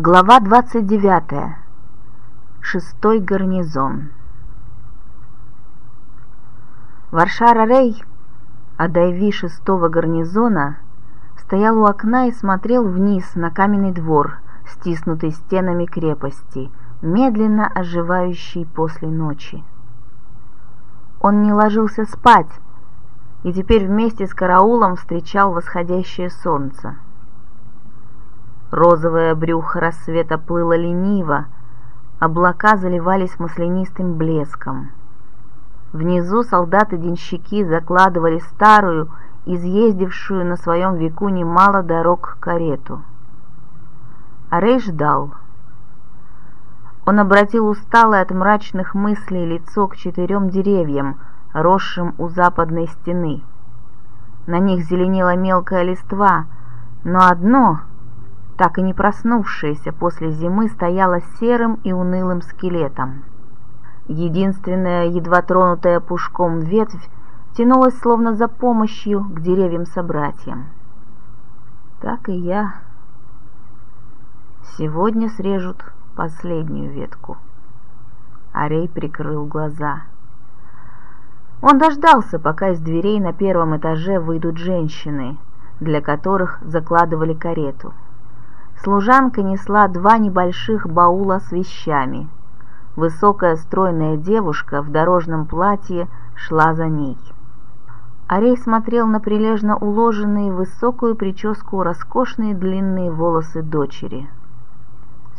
Глава 29. Шестой гарнизон. Варшара Рей, Адайви шестого гарнизона, стоял у окна и смотрел вниз на каменный двор, стиснутый стенами крепости, медленно оживающий после ночи. Он не ложился спать, и теперь вместе с караулом встречал восходящее солнце. Розовое брюхо рассвета плыло лениво, облака заливались маслянистым блеском. Внизу солдаты-денщики закладывали старую, изъездившую на своем веку немало дорог карету. Арей ждал. Он обратил усталое от мрачных мыслей лицо к четырем деревьям, росшим у западной стены. На них зеленела мелкая листва, но одно — так и не проснувшаяся после зимы, стояла серым и унылым скелетом. Единственная, едва тронутая пушком ветвь, тянулась словно за помощью к деревьям-собратьям. Так и я. Сегодня срежут последнюю ветку. Арей прикрыл глаза. Он дождался, пока из дверей на первом этаже выйдут женщины, для которых закладывали карету. Служанка несла два небольших баула с вещами. Высокая стройная девушка в дорожном платье шла за ней. Арей смотрел на прилежно уложенные высокую прическу роскошные длинные волосы дочери.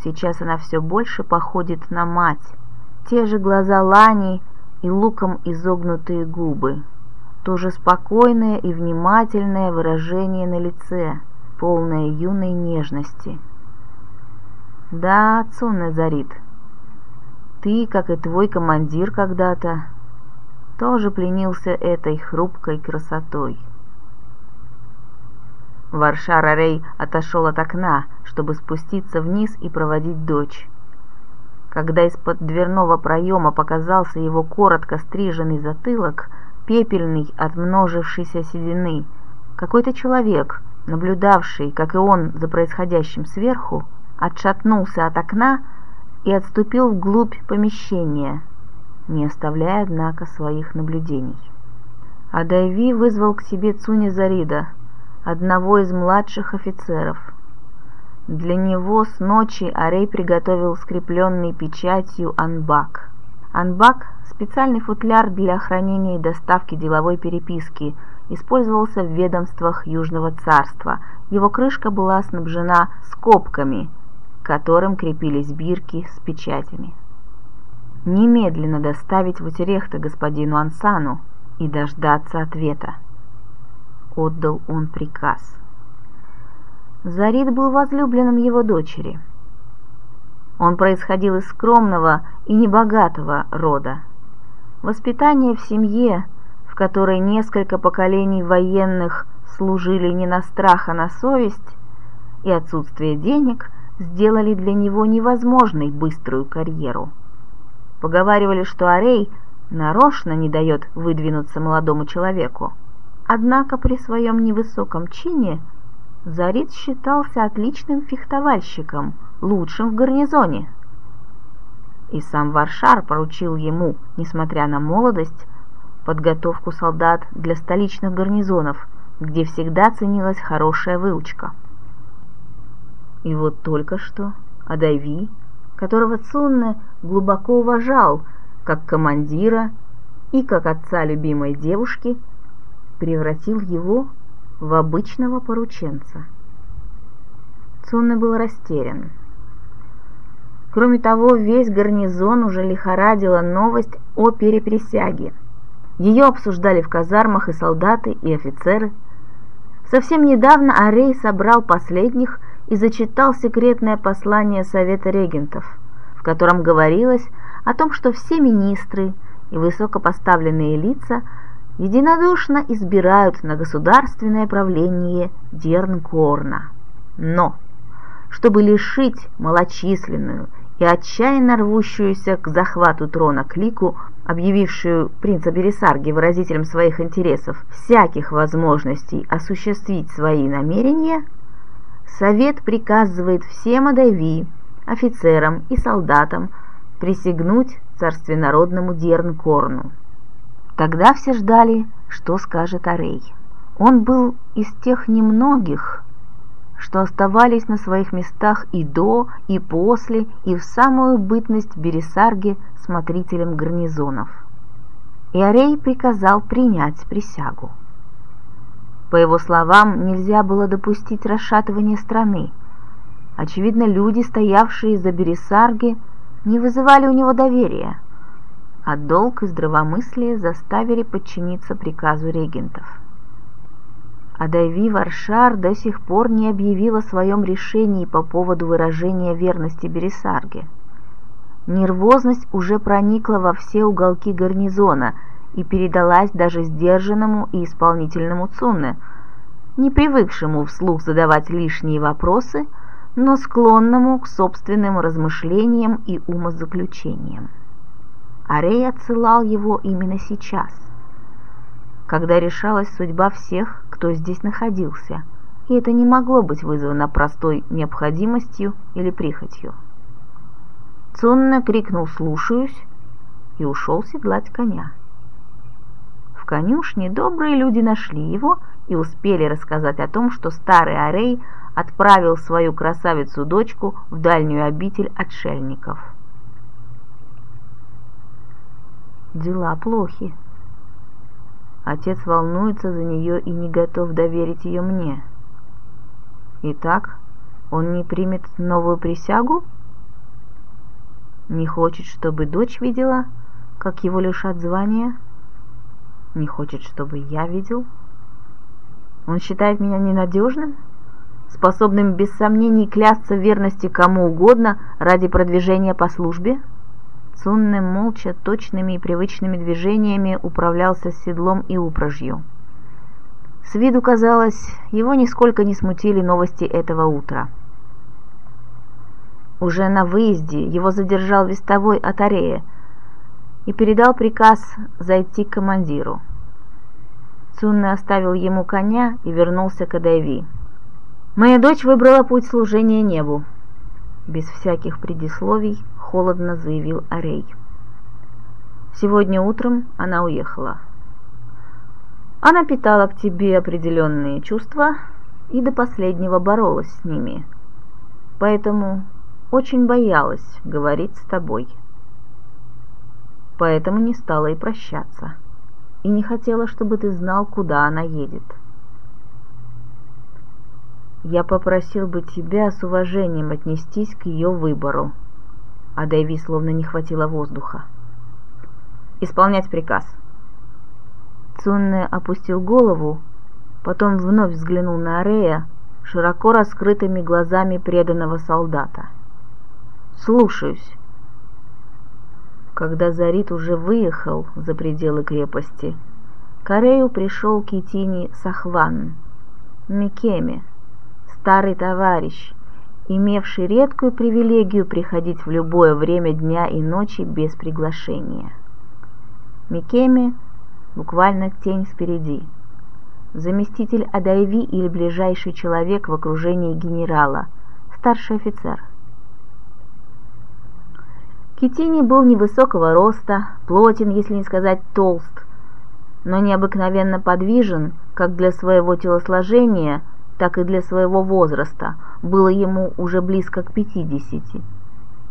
Сейчас она все больше походит на мать. Те же глаза Лани и луком изогнутые губы. То же спокойное и внимательное выражение на лице – полная юной нежности. «Да, Цунне Зарит, ты, как и твой командир когда-то, тоже пленился этой хрупкой красотой». Варшар Арей отошел от окна, чтобы спуститься вниз и проводить дочь. Когда из-под дверного проема показался его коротко стриженный затылок, пепельный от множившейся седины, какой-то человек, наблюдавший, как и он, за происходящим сверху, отшатнулся от окна и отступил вглубь помещения, не оставляя, однако, своих наблюдений. Адайви вызвал к себе Цуни Зарида, одного из младших офицеров. Для него с ночи Арей приготовил скрепленный печатью анбак. Анбак – специальный футляр для хранения и доставки деловой переписки – использовался в ведомствах Южного царства. Его крышка была снабжена скобками, к которым крепились бирки с печатями. «Немедленно доставить в Утерехта господину Ансану и дождаться ответа», — отдал он приказ. Зарид был возлюбленным его дочери. Он происходил из скромного и небогатого рода. Воспитание в семье — которой несколько поколений военных служили не на страх, а на совесть, и отсутствие денег сделали для него невозможной быструю карьеру. Поговаривали, что Арей нарочно не дает выдвинуться молодому человеку. Однако при своем невысоком чине Зарит считался отличным фехтовальщиком, лучшим в гарнизоне. И сам Варшар поручил ему, несмотря на молодость, подготовку солдат для столичных гарнизонов, где всегда ценилась хорошая выучка. И вот только что Адайви, которого Цунне глубоко уважал как командира и как отца любимой девушки, превратил его в обычного порученца. Цунне был растерян. Кроме того, весь гарнизон уже лихорадила новость о переприсяге – ее обсуждали в казармах и солдаты, и офицеры. Совсем недавно Арей собрал последних и зачитал секретное послание Совета регентов, в котором говорилось о том, что все министры и высокопоставленные лица единодушно избирают на государственное правление Дернкорна. Но, чтобы лишить малочисленную и отчаянно рвущуюся к захвату трона клику, объявившую принца Бересарги выразителем своих интересов, всяких возможностей осуществить свои намерения, Совет приказывает всем Адави, офицерам и солдатам присягнуть царственнородному Дернкорну. Тогда все ждали, что скажет Арей. Он был из тех немногих, что оставались на своих местах и до, и после, и в самую бытность Бересарги смотрителем гарнизонов. И Арей приказал принять присягу. По его словам, нельзя было допустить расшатывания страны. Очевидно, люди, стоявшие за Бересарги, не вызывали у него доверия, а долг и здравомыслие заставили подчиниться приказу регентов. Адайви Варшар до сих пор не объявил о своем решении по поводу выражения верности Бересарге. Нервозность уже проникла во все уголки гарнизона и передалась даже сдержанному и исполнительному Цунне, не привыкшему вслух задавать лишние вопросы, но склонному к собственным размышлениям и умозаключениям. Арей отсылал его именно сейчас – когда решалась судьба всех, кто здесь находился, и это не могло быть вызвано простой необходимостью или прихотью. Цунна крикнул «слушаюсь» и ушел седлать коня. В конюшне добрые люди нашли его и успели рассказать о том, что старый Арей отправил свою красавицу-дочку в дальнюю обитель отшельников. Дела плохи. Отец волнуется за нее и не готов доверить ее мне. Итак, он не примет новую присягу? Не хочет, чтобы дочь видела, как его лишат звания? Не хочет, чтобы я видел? Он считает меня ненадежным? Способным без сомнений клясться в верности кому угодно ради продвижения по службе? Цунне молча, точными и привычными движениями управлялся седлом и упряжью. С виду казалось, его нисколько не смутили новости этого утра. Уже на выезде его задержал вестовой от Арея и передал приказ зайти к командиру. Цунне оставил ему коня и вернулся к Адайви. «Моя дочь выбрала путь служения небу», без всяких предисловий холодно заявил Арей. Сегодня утром она уехала. Она питала к тебе определенные чувства и до последнего боролась с ними. Поэтому очень боялась говорить с тобой. Поэтому не стала и прощаться. И не хотела, чтобы ты знал, куда она едет. Я попросил бы тебя с уважением отнестись к ее выбору, а Дэви словно не хватило воздуха. «Исполнять приказ». Цунне опустил голову, потом вновь взглянул на Арея широко раскрытыми глазами преданного солдата. «Слушаюсь». Когда Зарит уже выехал за пределы крепости, к Арею пришел Китини Сахван, Микеме, старый товарищ, имевший редкую привилегию приходить в любое время дня и ночи без приглашения. Микеми буквально тень впереди. Заместитель Адайви или ближайший человек в окружении генерала, старший офицер. Китини был невысокого роста, плотен, если не сказать толст, но необыкновенно подвижен, как для своего телосложения – так и для своего возраста, было ему уже близко к пятидесяти.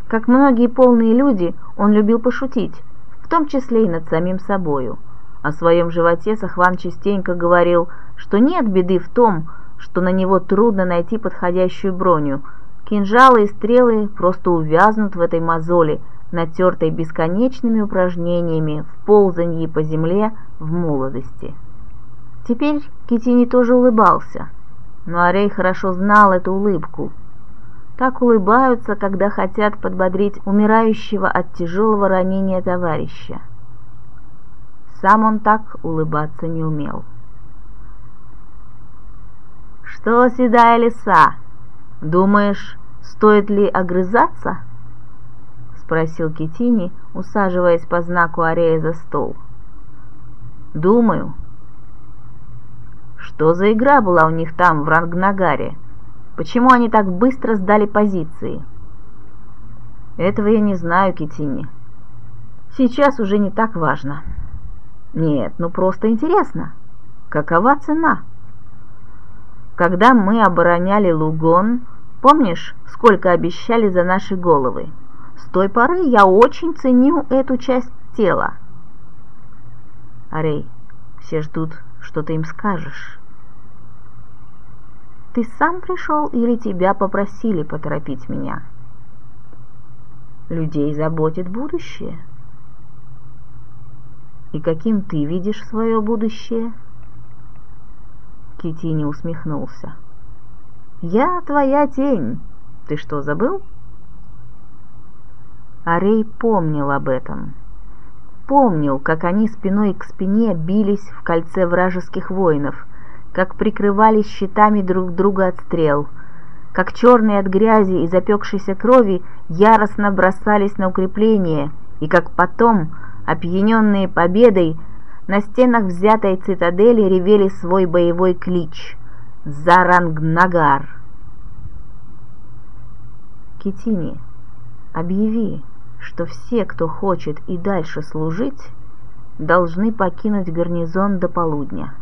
Как многие полные люди, он любил пошутить, в том числе и над самим собою. О своем животе Сахван частенько говорил, что нет беды в том, что на него трудно найти подходящую броню. Кинжалы и стрелы просто увязнут в этой мозоли, натертой бесконечными упражнениями в ползанье по земле в молодости. Теперь Китини тоже улыбался – но Арей хорошо знал эту улыбку. Так улыбаются, когда хотят подбодрить умирающего от тяжелого ранения товарища. Сам он так улыбаться не умел. «Что, седая лиса, думаешь, стоит ли огрызаться?» — спросил Китини, усаживаясь по знаку Арея за стол. «Думаю», что за игра была у них там, в Рангнагаре? Почему они так быстро сдали позиции? Этого я не знаю, Китини. Сейчас уже не так важно. Нет, ну просто интересно. Какова цена? Когда мы обороняли Лугон, помнишь, сколько обещали за наши головы? С той поры я очень ценю эту часть тела. Арей, все ждут, что ты им скажешь. Ты сам пришел или тебя попросили поторопить меня? Людей заботит будущее. И каким ты видишь свое будущее? Китини усмехнулся. Я твоя тень. Ты что, забыл? Арей помнил об этом. Помнил, как они спиной к спине бились в кольце вражеских воинов, как прикрывались щитами друг друга от стрел, как черные от грязи и запекшейся крови яростно бросались на укрепление, и как потом, опьяненные победой, на стенах взятой цитадели ревели свой боевой клич «Зарангнагар». Китини, объяви, что все, кто хочет и дальше служить, должны покинуть гарнизон до полудня.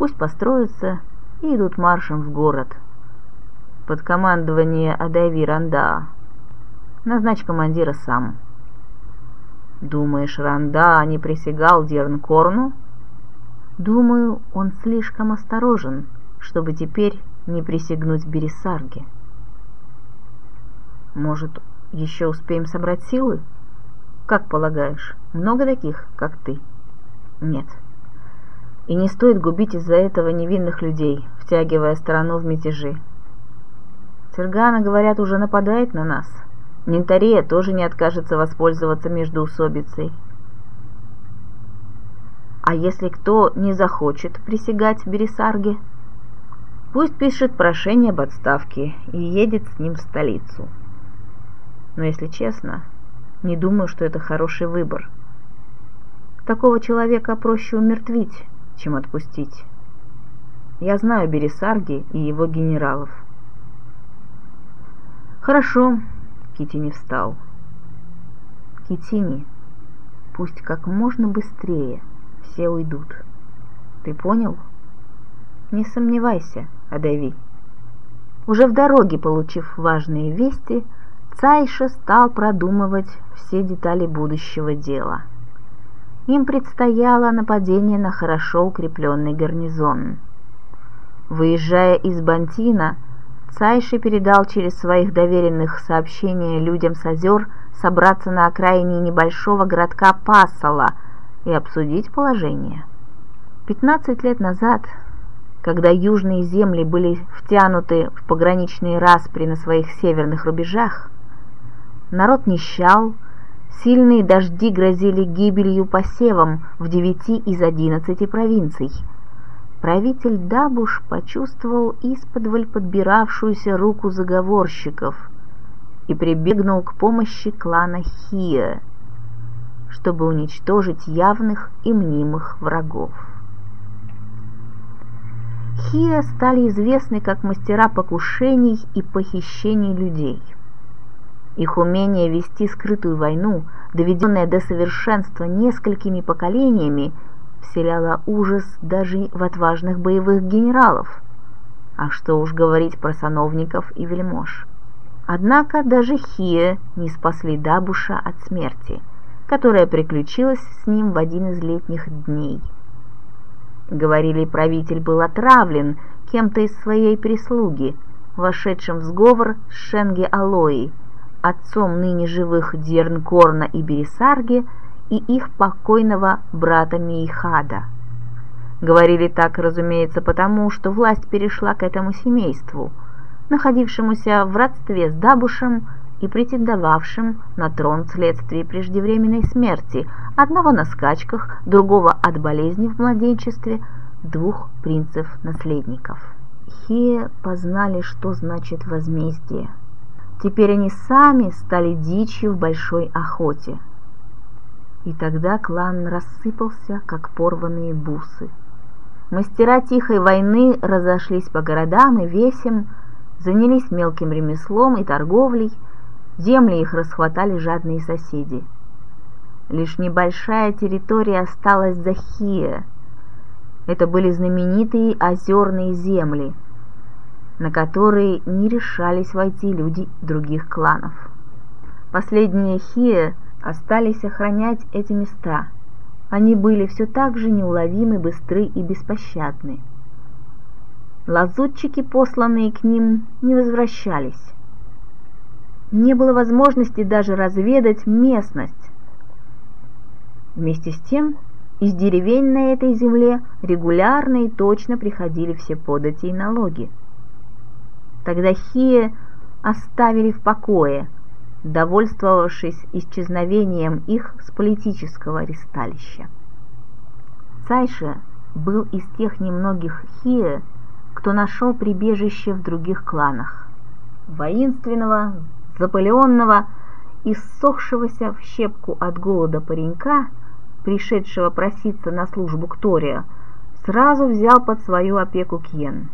Пусть построятся и идут маршем в город. Под командование Адайви Ранда. Назначь командира сам. Думаешь, Ранда не присягал Дернкорну? Думаю, он слишком осторожен, чтобы теперь не присягнуть Бересарге. Может, еще успеем собрать силы? Как полагаешь, много таких, как ты? Нет. И не стоит губить из-за этого невинных людей, втягивая страну в мятежи. Тергана, говорят, уже нападает на нас. Нинтария тоже не откажется воспользоваться междоусобицей. А если кто не захочет присягать Бересарге, пусть пишет прошение об отставке и едет с ним в столицу но, если честно, не думаю, что это хороший выбор. Такого человека проще умертвить, чем отпустить. Я знаю Бересарги и его генералов. Хорошо, Китини встал. Китини, пусть как можно быстрее все уйдут. Ты понял? Не сомневайся, Адави. Уже в дороге, получив важные вести, Цайша стал продумывать все детали будущего дела. Им предстояло нападение на хорошо укрепленный гарнизон. Выезжая из Бантина, Цайши передал через своих доверенных сообщения людям с озер собраться на окраине небольшого городка Пассала и обсудить положение. Пятнадцать лет назад, когда южные земли были втянуты в пограничные распри на своих северных рубежах, Народ нищал, сильные дожди грозили гибелью посевам в девяти из одиннадцати провинций. Правитель Дабуш почувствовал исподволь подбиравшуюся руку заговорщиков и прибегнул к помощи клана Хия, чтобы уничтожить явных и мнимых врагов. Хия стали известны как мастера покушений и похищений людей – их умение вести скрытую войну, доведенное до совершенства несколькими поколениями, вселяло ужас даже в отважных боевых генералов. А что уж говорить про сановников и вельмож. Однако даже Хия не спасли Дабуша от смерти, которая приключилась с ним в один из летних дней. Говорили, правитель был отравлен кем-то из своей прислуги, вошедшим в сговор с Шенге Алои, отцом ныне живых Дернкорна и Бересарги и их покойного брата Мейхада. Говорили так, разумеется, потому, что власть перешла к этому семейству, находившемуся в родстве с Дабушем и претендовавшим на трон вследствие преждевременной смерти, одного на скачках, другого от болезни в младенчестве, двух принцев-наследников. Хе познали, что значит возмездие – Теперь они сами стали дичью в большой охоте. И тогда клан рассыпался, как порванные бусы. Мастера тихой войны разошлись по городам и весям, занялись мелким ремеслом и торговлей, земли их расхватали жадные соседи. Лишь небольшая территория осталась за Хия. Это были знаменитые озерные земли, на которые не решались войти люди других кланов. Последние Хия остались охранять эти места. Они были все так же неуловимы, быстры и беспощадны. Лазутчики, посланные к ним, не возвращались. Не было возможности даже разведать местность. Вместе с тем, из деревень на этой земле регулярно и точно приходили все подати и налоги. Тогда Хия оставили в покое, довольствовавшись исчезновением их с политического ристалища. Цайша был из тех немногих Хия, кто нашел прибежище в других кланах. Воинственного, запыленного ссохшегося в щепку от голода паренька, пришедшего проситься на службу к Тория, сразу взял под свою опеку Кьен.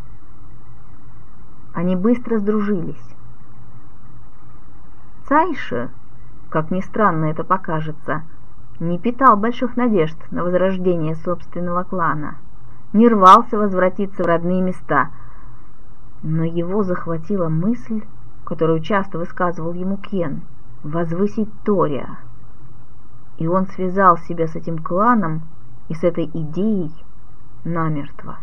Они быстро сдружились. Цайша, как ни странно это покажется, не питал больших надежд на возрождение собственного клана – не рвался возвратиться в родные места, но его захватила мысль, которую часто высказывал ему Кен, возвысить Тория. И он связал себя с этим кланом и с этой идеей намертво.